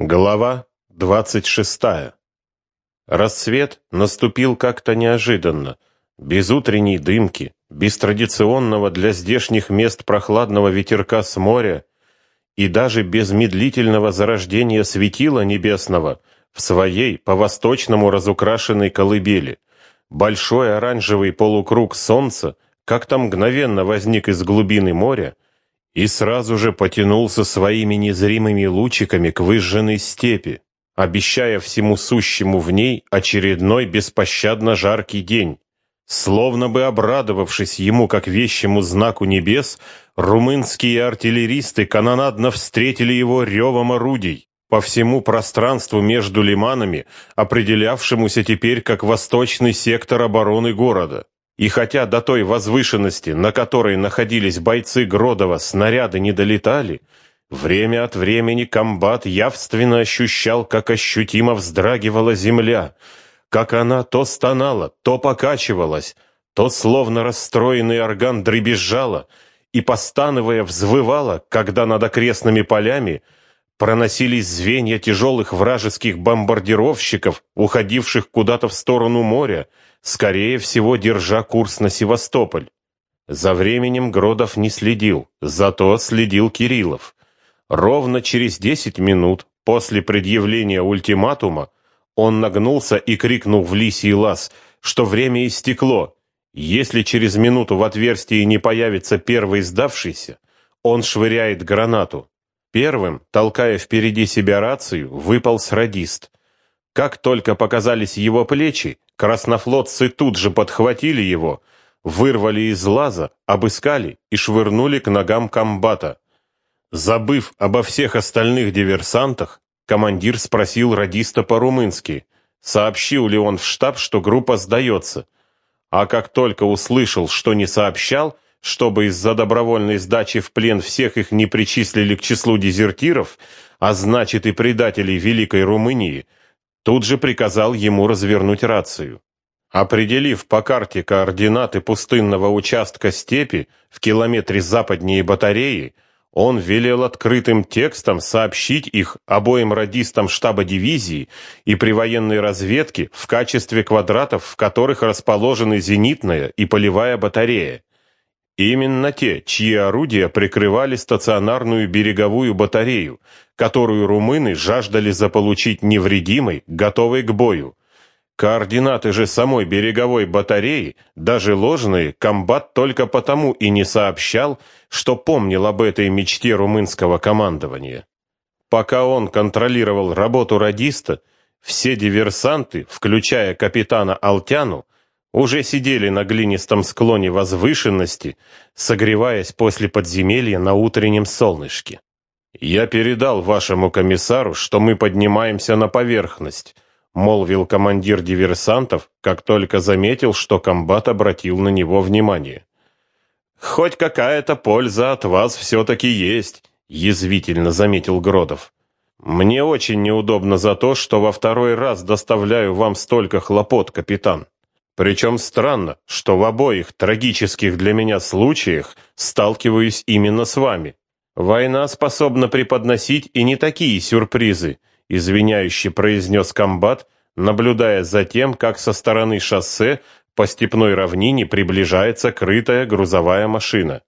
Глава 26. Рассвет наступил как-то неожиданно, без утренней дымки, без традиционного для здешних мест прохладного ветерка с моря и даже без медлительного зарождения светила небесного в своей по-восточному разукрашенной колыбели. Большой оранжевый полукруг солнца как-то мгновенно возник из глубины моря, и сразу же потянулся своими незримыми лучиками к выжженной степи, обещая всему сущему в ней очередной беспощадно жаркий день. Словно бы обрадовавшись ему как вещему знаку небес, румынские артиллеристы канонадно встретили его ревом орудий по всему пространству между лиманами, определявшемуся теперь как восточный сектор обороны города. И хотя до той возвышенности, на которой находились бойцы Гродова, снаряды не долетали, время от времени комбат явственно ощущал, как ощутимо вздрагивала земля, как она то стонала, то покачивалась, то словно расстроенный орган дребезжала и, постановая, взвывала, когда над окрестными полями проносились звенья тяжелых вражеских бомбардировщиков, уходивших куда-то в сторону моря, скорее всего, держа курс на Севастополь. За временем Гродов не следил, зато следил Кириллов. Ровно через десять минут после предъявления ультиматума он нагнулся и крикнул в лисий лаз, что время истекло. Если через минуту в отверстии не появится первый сдавшийся, он швыряет гранату. Первым, толкая впереди себя рацию, выпал радист. Как только показались его плечи, Краснофлотцы тут же подхватили его, вырвали из лаза, обыскали и швырнули к ногам комбата. Забыв обо всех остальных диверсантах, командир спросил радиста по-румынски, сообщил ли он в штаб, что группа сдается. А как только услышал, что не сообщал, чтобы из-за добровольной сдачи в плен всех их не причислили к числу дезертиров, а значит и предателей Великой Румынии, тут же приказал ему развернуть рацию. Определив по карте координаты пустынного участка степи в километре западнее батареи, он велел открытым текстом сообщить их обоим радистам штаба дивизии и при военной разведке в качестве квадратов, в которых расположены зенитная и полевая батарея. Именно те, чьи орудия прикрывали стационарную береговую батарею, которую румыны жаждали заполучить невредимой, готовой к бою. Координаты же самой береговой батареи, даже ложные, комбат только потому и не сообщал, что помнил об этой мечте румынского командования. Пока он контролировал работу радиста, все диверсанты, включая капитана Алтяну, уже сидели на глинистом склоне возвышенности, согреваясь после подземелья на утреннем солнышке. «Я передал вашему комиссару, что мы поднимаемся на поверхность», молвил командир диверсантов, как только заметил, что комбат обратил на него внимание. «Хоть какая-то польза от вас все-таки есть», — язвительно заметил Гродов. «Мне очень неудобно за то, что во второй раз доставляю вам столько хлопот, капитан». Причем странно, что в обоих трагических для меня случаях сталкиваюсь именно с вами. Война способна преподносить и не такие сюрпризы, извиняюще произнес комбат, наблюдая за тем, как со стороны шоссе по степной равнине приближается крытая грузовая машина.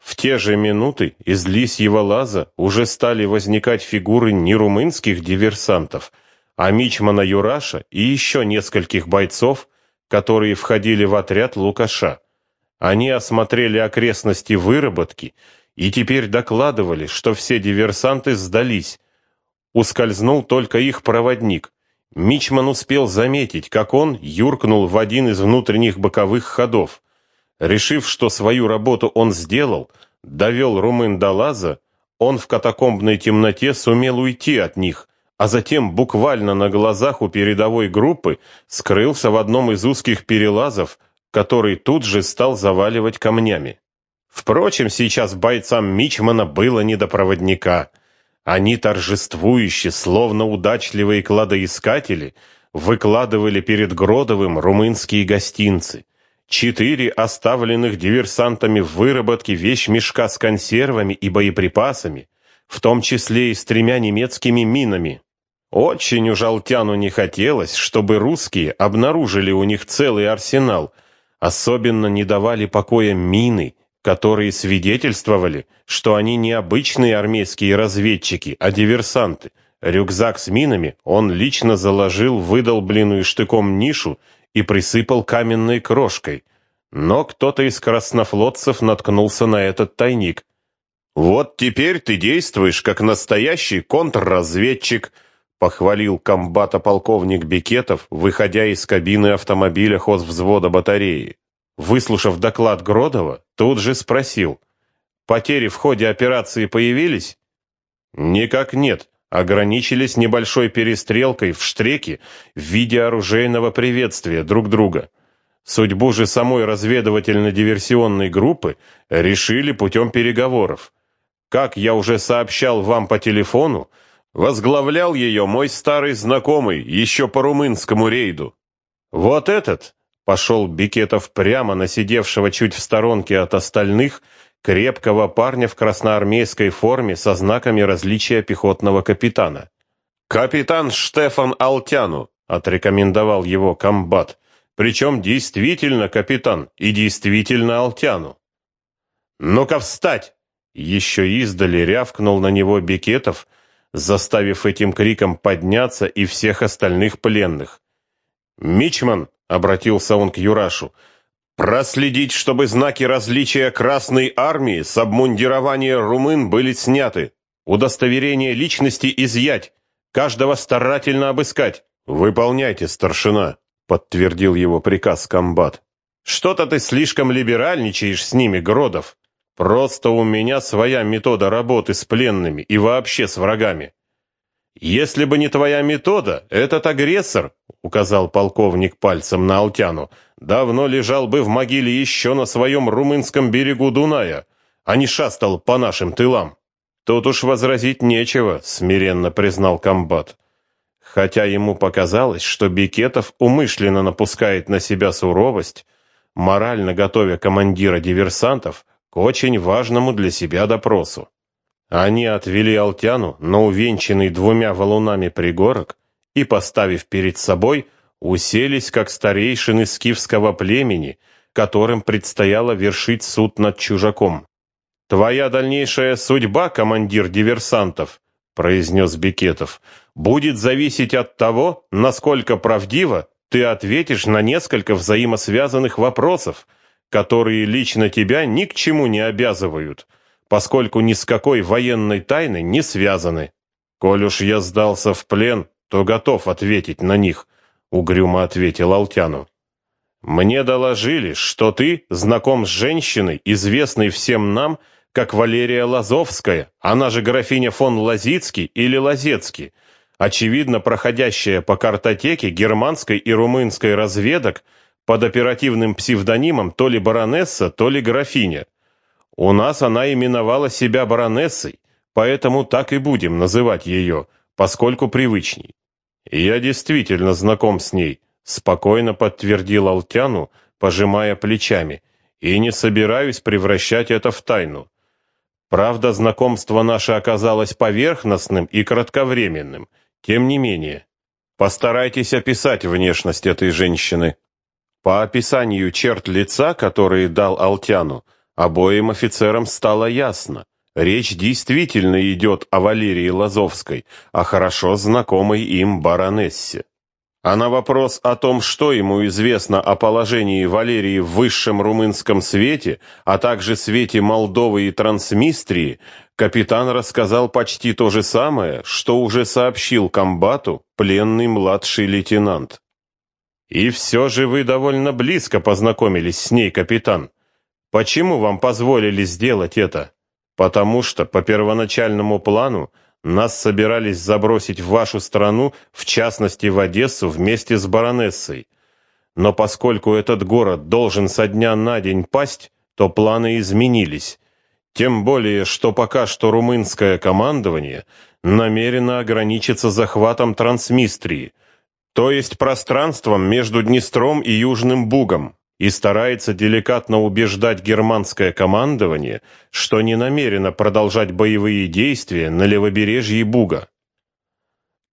В те же минуты из лисьего лаза уже стали возникать фигуры не румынских диверсантов, а мичмана Юраша и еще нескольких бойцов, которые входили в отряд Лукаша. Они осмотрели окрестности выработки и теперь докладывали, что все диверсанты сдались. Ускользнул только их проводник. Мичман успел заметить, как он юркнул в один из внутренних боковых ходов. Решив, что свою работу он сделал, довел румын до лаза, он в катакомбной темноте сумел уйти от них – а затем буквально на глазах у передовой группы скрылся в одном из узких перелазов, который тут же стал заваливать камнями. Впрочем, сейчас бойцам Мичмана было не до проводника. Они торжествующе, словно удачливые кладоискатели, выкладывали перед Гродовым румынские гостинцы. Четыре оставленных диверсантами в выработке вещмешка с консервами и боеприпасами – в том числе и с тремя немецкими минами. Очень уж Алтяну не хотелось, чтобы русские обнаружили у них целый арсенал. Особенно не давали покоя мины, которые свидетельствовали, что они не обычные армейские разведчики, а диверсанты. Рюкзак с минами он лично заложил выдолбленную штыком нишу и присыпал каменной крошкой. Но кто-то из краснофлотцев наткнулся на этот тайник. «Вот теперь ты действуешь как настоящий контрразведчик», похвалил комбата полковник Бекетов, выходя из кабины автомобиля хозвзвода батареи. Выслушав доклад Гродова, тут же спросил: "Потери в ходе операции появились?" "Никак нет", ограничились небольшой перестрелкой в штреке в виде оружейного приветствия друг друга. Судьбу же самой разведывательно-диверсионной группы решили путем переговоров. Как я уже сообщал вам по телефону, возглавлял ее мой старый знакомый еще по румынскому рейду. Вот этот пошел Бикетов прямо на сидевшего чуть в сторонке от остальных крепкого парня в красноармейской форме со знаками различия пехотного капитана. «Капитан Штефан Алтяну», — отрекомендовал его комбат, причем действительно капитан и действительно Алтяну. «Ну-ка встать!» Еще издали рявкнул на него Бекетов, заставив этим криком подняться и всех остальных пленных. «Мичман!» — обратился он к Юрашу. «Проследить, чтобы знаки различия Красной Армии с обмундирования румын были сняты. Удостоверение личности изъять. Каждого старательно обыскать. Выполняйте, старшина!» — подтвердил его приказ комбат. «Что-то ты слишком либеральничаешь с ними, Гродов. Просто у меня своя метода работы с пленными и вообще с врагами. Если бы не твоя метода, этот агрессор, указал полковник пальцем на Алтяну, давно лежал бы в могиле еще на своем румынском берегу Дуная, а не шастал по нашим тылам. Тут уж возразить нечего, смиренно признал комбат. Хотя ему показалось, что Бикетов умышленно напускает на себя суровость, морально готовя командира диверсантов, очень важному для себя допросу. Они отвели Алтяну на увенчанный двумя валунами пригорок и, поставив перед собой, уселись как старейшины скифского племени, которым предстояло вершить суд над чужаком. «Твоя дальнейшая судьба, командир диверсантов», — произнес Бекетов, — «будет зависеть от того, насколько правдиво ты ответишь на несколько взаимосвязанных вопросов, которые лично тебя ни к чему не обязывают, поскольку ни с какой военной тайной не связаны. Коль уж я сдался в плен, то готов ответить на них, угрюмо ответил Алтяну. Мне доложили, что ты знаком с женщиной, известной всем нам как Валерия Лазовская, она же графиня фон Лазицкий или Лазецкий, очевидно проходящая по картотеке германской и румынской разведок под оперативным псевдонимом то ли баронесса, то ли графиня. У нас она именовала себя баронессой, поэтому так и будем называть ее, поскольку привычней. Я действительно знаком с ней, спокойно подтвердил Алтяну, пожимая плечами, и не собираюсь превращать это в тайну. Правда, знакомство наше оказалось поверхностным и кратковременным. Тем не менее, постарайтесь описать внешность этой женщины. По описанию черт лица, которые дал Алтяну, обоим офицерам стало ясно. Речь действительно идет о Валерии Лазовской, о хорошо знакомой им баронессе. А на вопрос о том, что ему известно о положении Валерии в высшем румынском свете, а также свете Молдовы и Трансмистрии, капитан рассказал почти то же самое, что уже сообщил комбату пленный младший лейтенант. И все же вы довольно близко познакомились с ней, капитан. Почему вам позволили сделать это? Потому что по первоначальному плану нас собирались забросить в вашу страну, в частности в Одессу, вместе с баронессой. Но поскольку этот город должен со дня на день пасть, то планы изменились. Тем более, что пока что румынское командование намерено ограничиться захватом Трансмистрии – то есть пространством между Днестром и Южным Бугом. и старается деликатно убеждать германское командование, что не намерено продолжать боевые действия на левобережье Буга.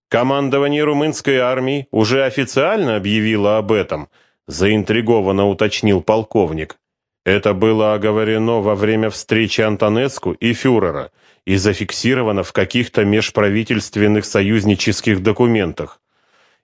Командование румынской армии уже официально объявило об этом, заинтригованно уточнил полковник. Это было оговорено во время встречи Антонеску и фюрера и зафиксировано в каких-то межправительственных союзнических документах.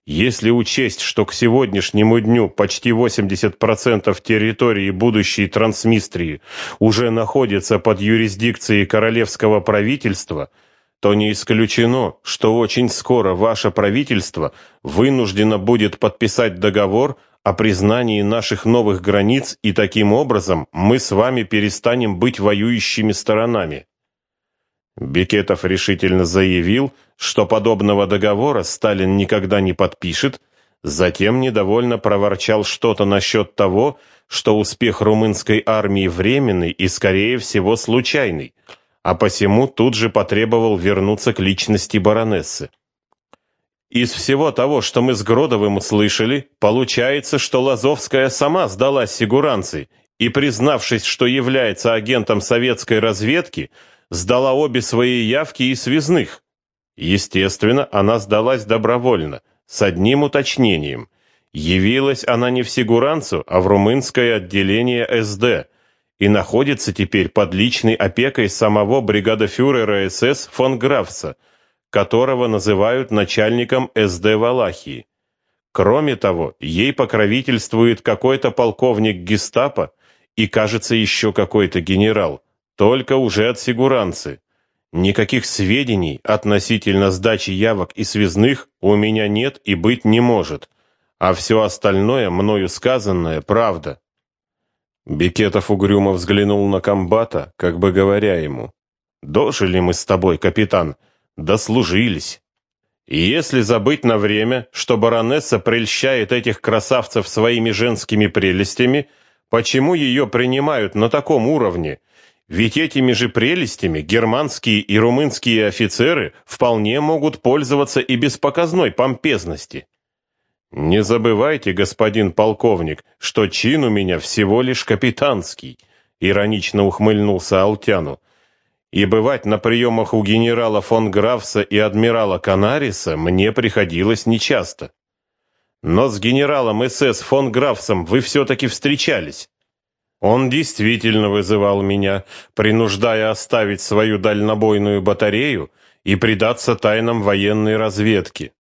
Если учесть, что к сегодняшнему дню почти 80% территории будущей Трансмистрии уже находится под юрисдикцией королевского правительства – то не исключено, что очень скоро ваше правительство вынуждено будет подписать договор о признании наших новых границ, и таким образом мы с вами перестанем быть воюющими сторонами. Бекетов решительно заявил, что подобного договора Сталин никогда не подпишет, затем недовольно проворчал что-то насчет того, что успех румынской армии временный и, скорее всего, случайный – а посему тут же потребовал вернуться к личности баронессы. Из всего того, что мы с Гродовым услышали, получается, что Лазовская сама сдалась сигуранцей и, признавшись, что является агентом советской разведки, сдала обе свои явки и связных. Естественно, она сдалась добровольно, с одним уточнением. Явилась она не в сигуранцу, а в румынское отделение СД – и находится теперь под личной опекой самого бригадофюрера СС фон Графса, которого называют начальником СД Валахии. Кроме того, ей покровительствует какой-то полковник гестапо и, кажется, еще какой-то генерал, только уже от сигуранцы. Никаких сведений относительно сдачи явок и связных у меня нет и быть не может, а все остальное мною сказанное правда. Бекетов угрюмо взглянул на комбата, как бы говоря ему, «Дожили мы с тобой, капитан, дослужились». И если забыть на время, что баронесса прельщает этих красавцев своими женскими прелестями, почему ее принимают на таком уровне? Ведь этими же прелестями германские и румынские офицеры вполне могут пользоваться и без показной помпезности. Не забывайте, господин полковник, что чин у меня всего лишь капитанский, иронично ухмыльнулся Алтяну. И бывать на приемах у генерала фон Графса и адмирала Канариса мне приходилось нечасто. Но с генералом СС фон Графсом вы все-таки встречались. Он действительно вызывал меня, принуждая оставить свою дальнобойную батарею и предаться тайнам военной разведки.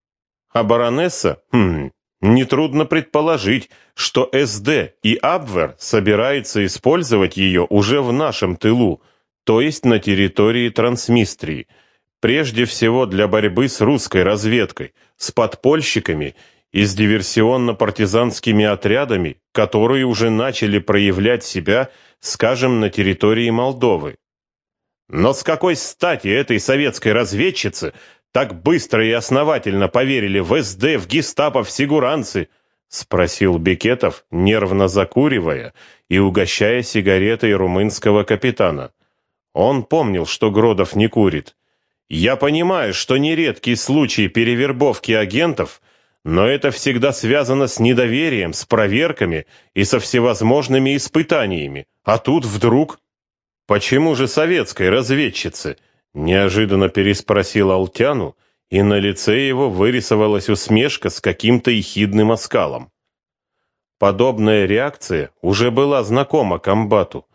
А баронесса, хм, Нетрудно предположить, что СД и Абвер собираются использовать ее уже в нашем тылу, то есть на территории Трансмистрии, прежде всего для борьбы с русской разведкой, с подпольщиками и с диверсионно-партизанскими отрядами, которые уже начали проявлять себя, скажем, на территории Молдовы. Но с какой стати этой советской разведчице так быстро и основательно поверили в СД, в гестапо, в сигуранцы?» — спросил Бекетов, нервно закуривая и угощая сигаретой румынского капитана. Он помнил, что Гродов не курит. «Я понимаю, что нередкий случай перевербовки агентов, но это всегда связано с недоверием, с проверками и со всевозможными испытаниями. А тут вдруг...» «Почему же советской разведчице?» Неожиданно переспросил Алтяну, и на лице его вырисовалась усмешка с каким-то ехидным оскалом. Подобная реакция уже была знакома комбату.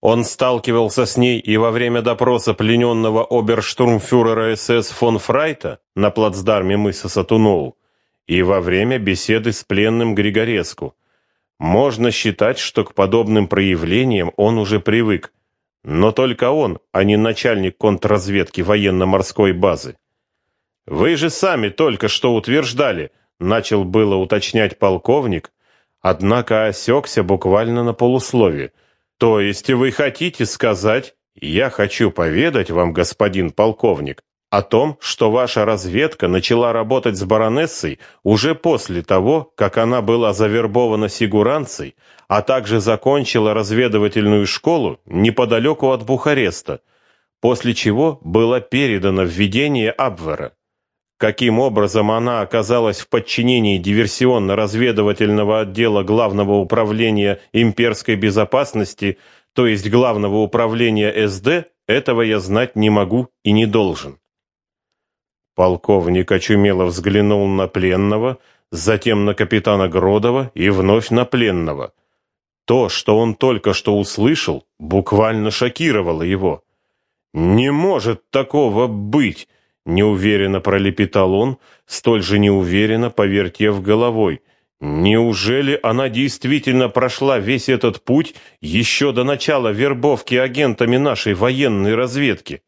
Он сталкивался с ней и во время допроса плененного оберштурмфюрера СС фон Фрайта на плацдарме мыса Сатуноу, и во время беседы с пленным Григореску. Можно считать, что к подобным проявлениям он уже привык, но только он, а не начальник контрразведки военно-морской базы. Вы же сами только что утверждали, начал было уточнять полковник, однако осекся буквально на полуслове. То есть вы хотите сказать, я хочу поведать вам, господин полковник, о том, что ваша разведка начала работать с баронессой уже после того, как она была завербована сигуранцей, а также закончила разведывательную школу неподалеку от Бухареста, после чего было передано в ведение Абвера. каким образом она оказалась в подчинении диверсионно-разведывательного отдела Главного управления имперской безопасности, то есть Главного управления СД, этого я знать не могу и не должен. Полковник очумело взглянул на пленного, затем на капитана Гродова и вновь на пленного. То, что он только что услышал, буквально шокировало его. «Не может такого быть!» — неуверенно пролепетал он, столь же неуверенно повертев головой. «Неужели она действительно прошла весь этот путь еще до начала вербовки агентами нашей военной разведки?»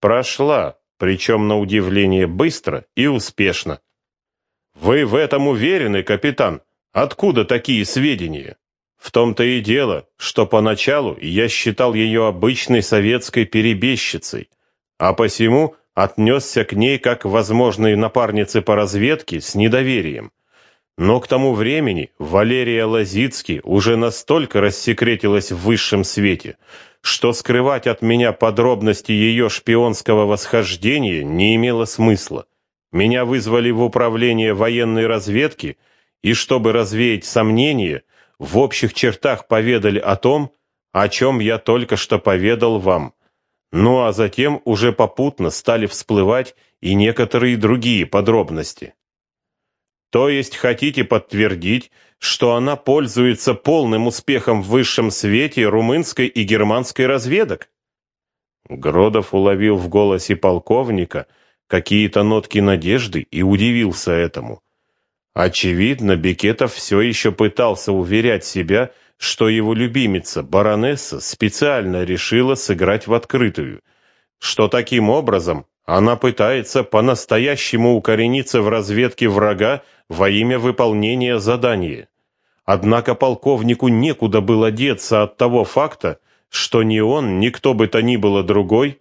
«Прошла», причем на удивление быстро и успешно. Вы в этом уверены, капитан? Откуда такие сведения? В том-то и дело, что поначалу я считал ее обычной советской перебежчицей, а посему отнесся к ней как возможной напарнице по разведке с недоверием. Но к тому времени Валерия Лазицки уже настолько рассекретилась в высшем свете, что скрывать от меня подробности ее шпионского восхождения не имело смысла. Меня вызвали в управление военной разведки, и чтобы развеять сомнения, в общих чертах поведали о том, о чем я только что поведал вам. Ну а затем уже попутно стали всплывать и некоторые другие подробности. То есть хотите подтвердить, что она пользуется полным успехом в высшем свете румынской и германской разведок? Гродов уловил в голосе полковника какие-то нотки надежды и удивился этому. Очевидно, Бекетов все еще пытался уверять себя, что его любимица, баронесса, специально решила сыграть в открытую, что таким образом она пытается по-настоящему укорениться в разведке врага во имя выполнения задания. Однако полковнику некуда было деться от того факта, что ни он, ни кто бы то ни было другой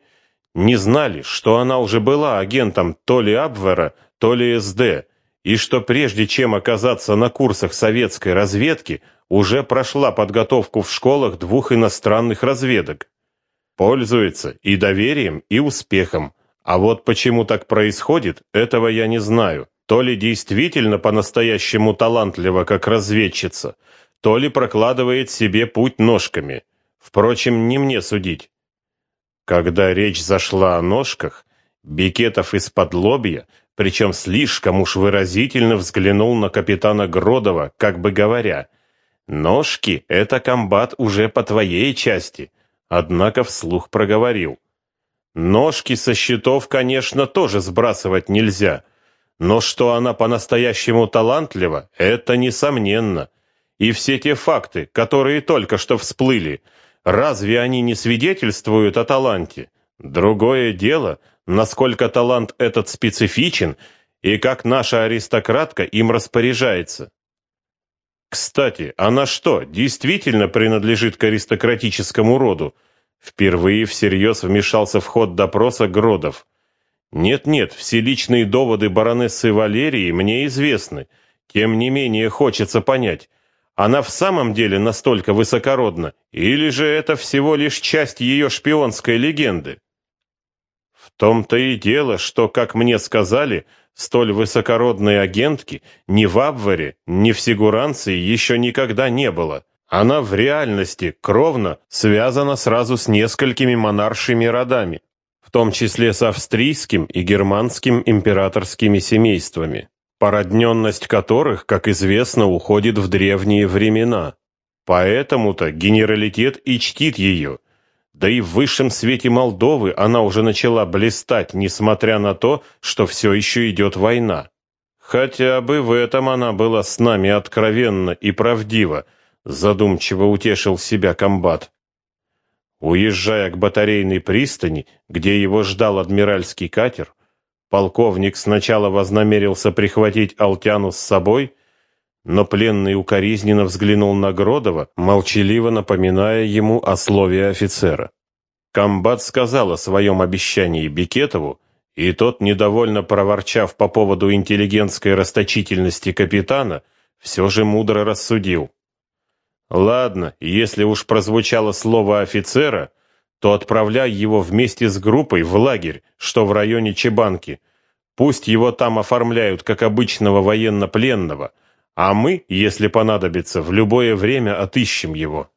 не знали, что она уже была агентом то ли Абвера, то ли СД, и что прежде чем оказаться на курсах советской разведки, уже прошла подготовку в школах двух иностранных разведок. Пользуется и доверием, и успехом. А вот почему так происходит, этого я не знаю. То ли действительно по-настоящему талантлива как разведчица, то ли прокладывает себе путь ножками. Впрочем, не мне судить. Когда речь зашла о ножках, Бекетов из-под лобья, причем слишком уж выразительно взглянул на капитана Гродова, как бы говоря, «Ножки — это комбат уже по твоей части», однако вслух проговорил. «Ножки со счетов, конечно, тоже сбрасывать нельзя, но что она по-настоящему талантлива, это несомненно. И все те факты, которые только что всплыли, разве они не свидетельствуют о таланте? Другое дело, насколько талант этот специфичен и как наша аристократка им распоряжается. Кстати, она что, действительно принадлежит к аристократическому роду? Впервые всерьез вмешался в ход допроса Гродов. Нет-нет, все личные доводы баронессы Валерии мне известны. Тем не менее хочется понять, она в самом деле настолько высокородна, или же это всего лишь часть ее шпионской легенды? В том-то и дело, что, как мне сказали, столь высокородной агентки ни в Абвере, ни в Сигуранции еще никогда не было. Она в реальности кровно связана сразу с несколькими монаршими родами в том числе с австрийским и германским императорскими семействами, породненность которых, как известно, уходит в древние времена. Поэтому-то генералитет и чтит ее. Да и в высшем свете Молдовы она уже начала блистать, несмотря на то, что все еще идет война. Хотя бы в этом она была с нами откровенна и правдива, задумчиво утешил себя комбат. Уезжая к батарейной пристани, где его ждал адмиральский катер, полковник сначала вознамерился прихватить Алтяну с собой, но пленный укоризненно взглянул на Гродова, молчаливо напоминая ему о слове офицера. Комбат сказал о своем обещании Бекетову, и тот, недовольно проворчав по поводу интеллигентской расточительности капитана, все же мудро рассудил. Ладно, если уж прозвучало слово офицера, то отправляй его вместе с группой в лагерь, что в районе Чебанки. Пусть его там оформляют как обычного военнопленного, а мы, если понадобится, в любое время отыщем его.